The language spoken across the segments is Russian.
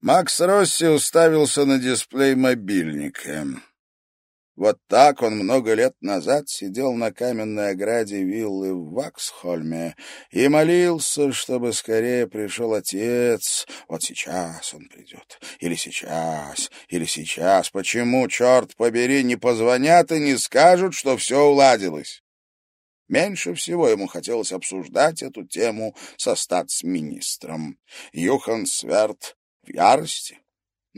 Макс Росси уставился на дисплей мобильника. Вот так он много лет назад сидел на каменной ограде виллы в Ваксхольме и молился, чтобы скорее пришел отец. Вот сейчас он придет. Или сейчас, или сейчас. Почему, черт побери, не позвонят и не скажут, что все уладилось? Меньше всего ему хотелось обсуждать эту тему со статс-министром. Юхан Сверд в ярости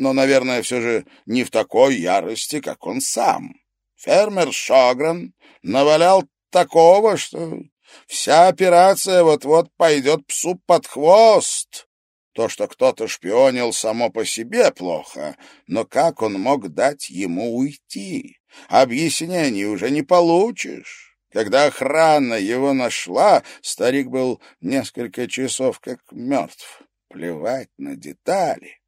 но, наверное, все же не в такой ярости, как он сам. Фермер Шогран навалял такого, что вся операция вот-вот пойдет псу под хвост. То, что кто-то шпионил, само по себе плохо, но как он мог дать ему уйти? Объяснений уже не получишь. Когда охрана его нашла, старик был несколько часов как мертв. Плевать на детали.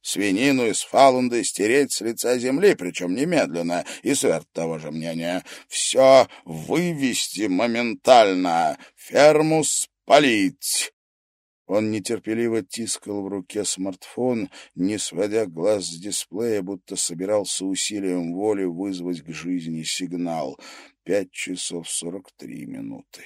Свинину из Фалунда стереть с лица земли, причем немедленно, и сверх того же мнения. Все вывести моментально, ферму спалить. Он нетерпеливо тискал в руке смартфон, не сводя глаз с дисплея, будто собирался усилием воли вызвать к жизни сигнал. Пять часов сорок три минуты.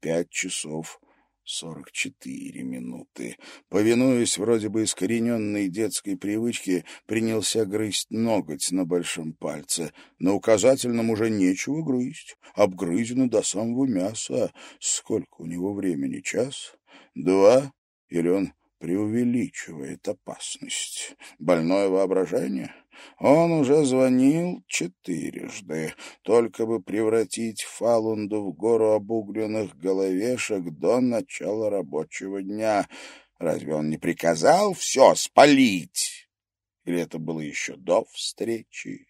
Пять часов Сорок четыре минуты. Повинуясь вроде бы искорененной детской привычке, принялся грызть ноготь на большом пальце. На указательном уже нечего грызть. Обгрызено до самого мяса. Сколько у него времени? Час? Два? Или он преувеличивает опасность? Больное воображение? Он уже звонил четырежды, только бы превратить Фалунду в гору обугленных головешек до начала рабочего дня. Разве он не приказал все спалить? Или это было еще до встречи?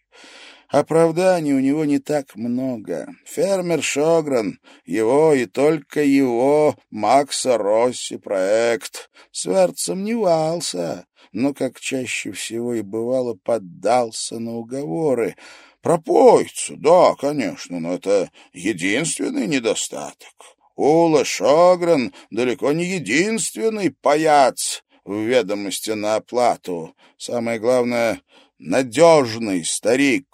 Оправданий у него не так много. Фермер Шогран, его и только его Макса Росси проект. Сверд сомневался, но, как чаще всего и бывало, поддался на уговоры. Пропоится, да, конечно, но это единственный недостаток. Ула Шогран далеко не единственный паяц в ведомости на оплату. Самое главное — надежный старик.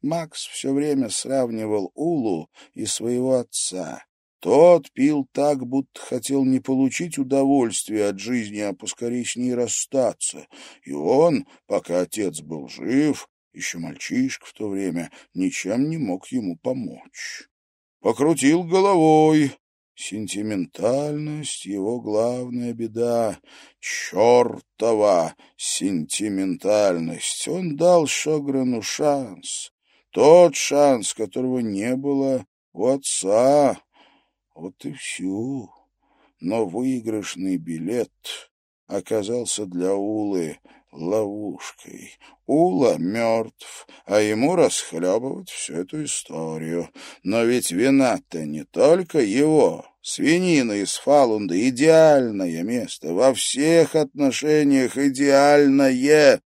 Макс все время сравнивал Улу и своего отца. Тот пил так, будто хотел не получить удовольствие от жизни, а поскорее с ней расстаться. И он, пока отец был жив, еще мальчишка в то время, ничем не мог ему помочь. Покрутил головой. Сентиментальность — его главная беда. Чертова сентиментальность! Он дал Шограну шанс. Тот шанс, которого не было у отца. Вот и все. Но выигрышный билет оказался для Улы ловушкой. Ула мертв, а ему расхлебывать всю эту историю. Но ведь вина-то не только его. Свинина из Фалунда — идеальное место, во всех отношениях идеальное.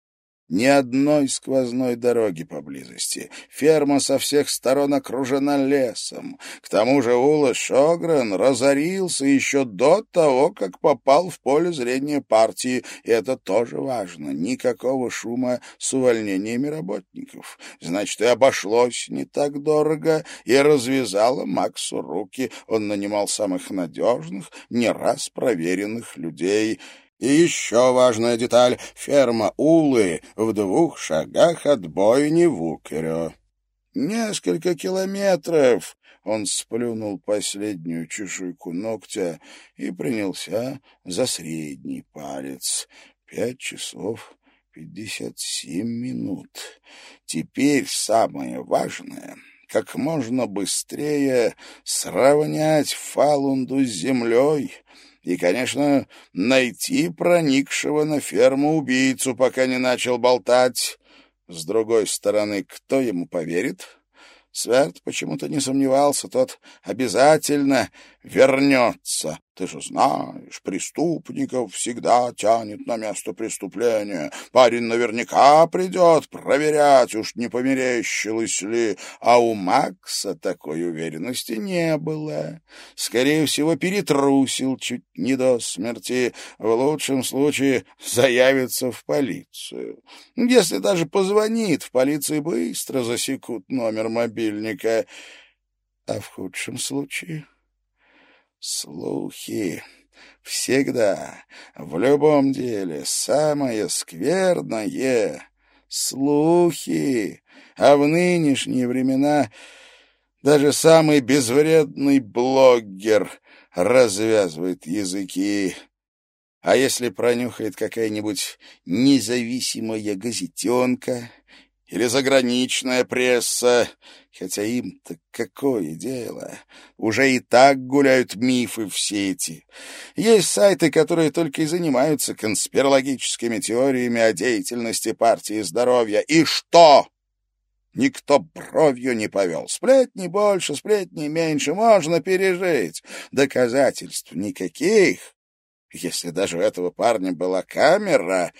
Ни одной сквозной дороги поблизости. Ферма со всех сторон окружена лесом. К тому же Ула Шогрен разорился еще до того, как попал в поле зрения партии, и это тоже важно. Никакого шума с увольнениями работников. Значит, и обошлось не так дорого, и развязало Максу руки. Он нанимал самых надежных, не раз проверенных людей — и еще важная деталь — ферма Улы в двух шагах от бойни Вукерё. Несколько километров он сплюнул последнюю чешуйку ногтя и принялся за средний палец. Пять часов пятьдесят семь минут. Теперь самое важное — как можно быстрее сравнять Фалунду с землей — и, конечно, найти проникшего на ферму убийцу, пока не начал болтать. С другой стороны, кто ему поверит? Сверд почему-то не сомневался, тот обязательно вернется Ты же знаешь, преступников всегда тянет на место преступления. Парень наверняка придет проверять, уж не померещилось ли. А у Макса такой уверенности не было. Скорее всего, перетрусил чуть не до смерти. В лучшем случае заявится в полицию. Если даже позвонит, в полиции быстро засекут номер мобильника. А в худшем случае Слухи. Всегда, в любом деле, самое скверное — слухи. А в нынешние времена даже самый безвредный блогер развязывает языки. А если пронюхает какая-нибудь независимая газетенка или заграничная пресса, хотя им-то какое дело? Уже и так гуляют мифы в сети. Есть сайты, которые только и занимаются конспирологическими теориями о деятельности партии здоровья. И что? Никто бровью не повел. Сплетни больше, сплетни меньше, можно пережить. Доказательств никаких. Если даже у этого парня была камера,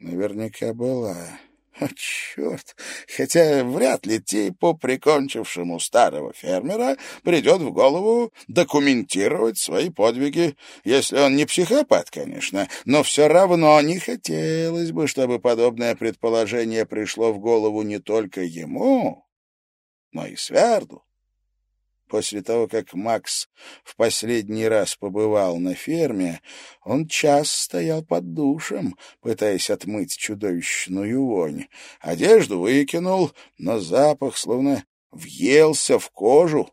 наверняка была. О, черт! Хотя вряд ли типу, прикончившему старого фермера, придет в голову документировать свои подвиги. Если он не психопат, конечно, но все равно не хотелось бы, чтобы подобное предположение пришло в голову не только ему, но и Сверду. После того, как Макс в последний раз побывал на ферме, он час стоял под душем, пытаясь отмыть чудовищную вонь. Одежду выкинул, но запах словно въелся в кожу.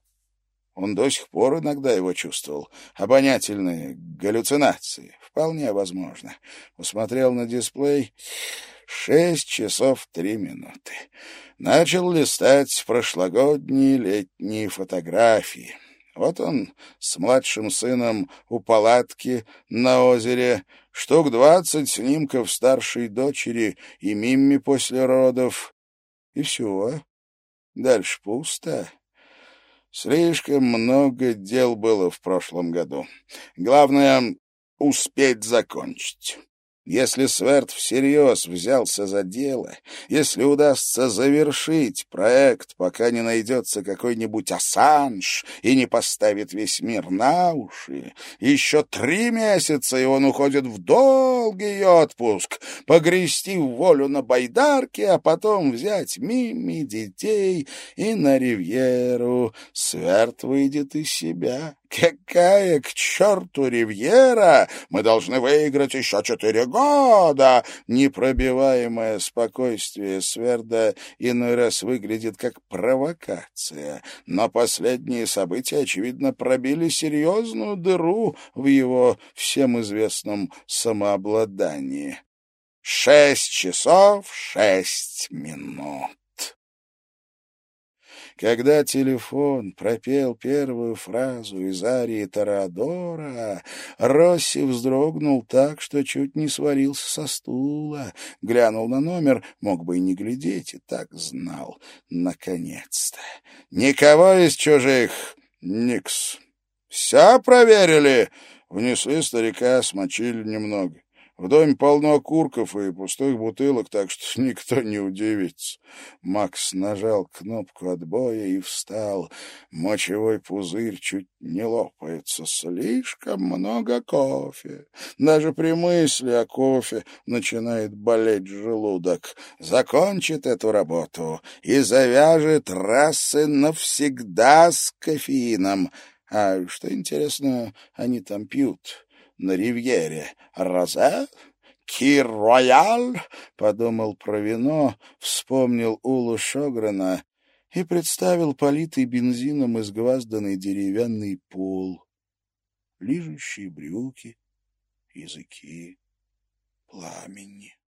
Он до сих пор иногда его чувствовал. Обонятельные галлюцинации. Вполне возможно. Посмотрел на дисплей. Шесть часов три минуты начал листать прошлогодние летние фотографии. Вот он с младшим сыном у палатки на озере, штук двадцать снимков старшей дочери и Мимми после родов. И все. Дальше пусто. Слишком много дел было в прошлом году. Главное — успеть закончить. Если Сверд всерьез взялся за дело, если удастся завершить проект, пока не найдется какой-нибудь Ассанж и не поставит весь мир на уши, еще три месяца, и он уходит в долгий отпуск, погрести в волю на байдарке, а потом взять Мими, детей и на ривьеру. Сверд выйдет из себя. Какая к черту ривьера? Мы должны выиграть еще четыре года. Непробиваемое спокойствие Сверда иной раз выглядит как провокация. Но последние события, очевидно, пробили серьезную дыру в его всем известном самообладании. Шесть часов шесть минут. Когда телефон пропел первую фразу из арии Торадора, Росси вздрогнул так, что чуть не свалился со стула, глянул на номер, мог бы и не глядеть, и так знал. Наконец-то! Никого из чужих! Никс! Все проверили? Внесли старика, смочили немного. В доме полно окурков и пустых бутылок, так что никто не удивится. Макс нажал кнопку отбоя и встал. Мочевой пузырь чуть не лопается. Слишком много кофе. Даже при мысли о кофе начинает болеть желудок. Закончит эту работу и завяжет расы навсегда с кофеином. А что интересно, они там пьют? На ривьере. «Розе? Кир-Рояль?» — подумал про вино, вспомнил Улу Шограна и представил политый бензином изгвазданный деревянный пол, лижущие брюки, языки, пламени.